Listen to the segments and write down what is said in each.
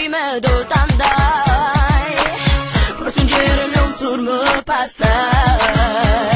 ime dotandai Por sungirle un turno pastai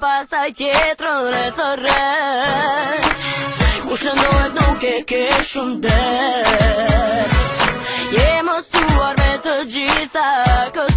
pasaj qetrën e të re U shlëndohet nuk e ke shumë dhe Je stuar me të gjitha këtë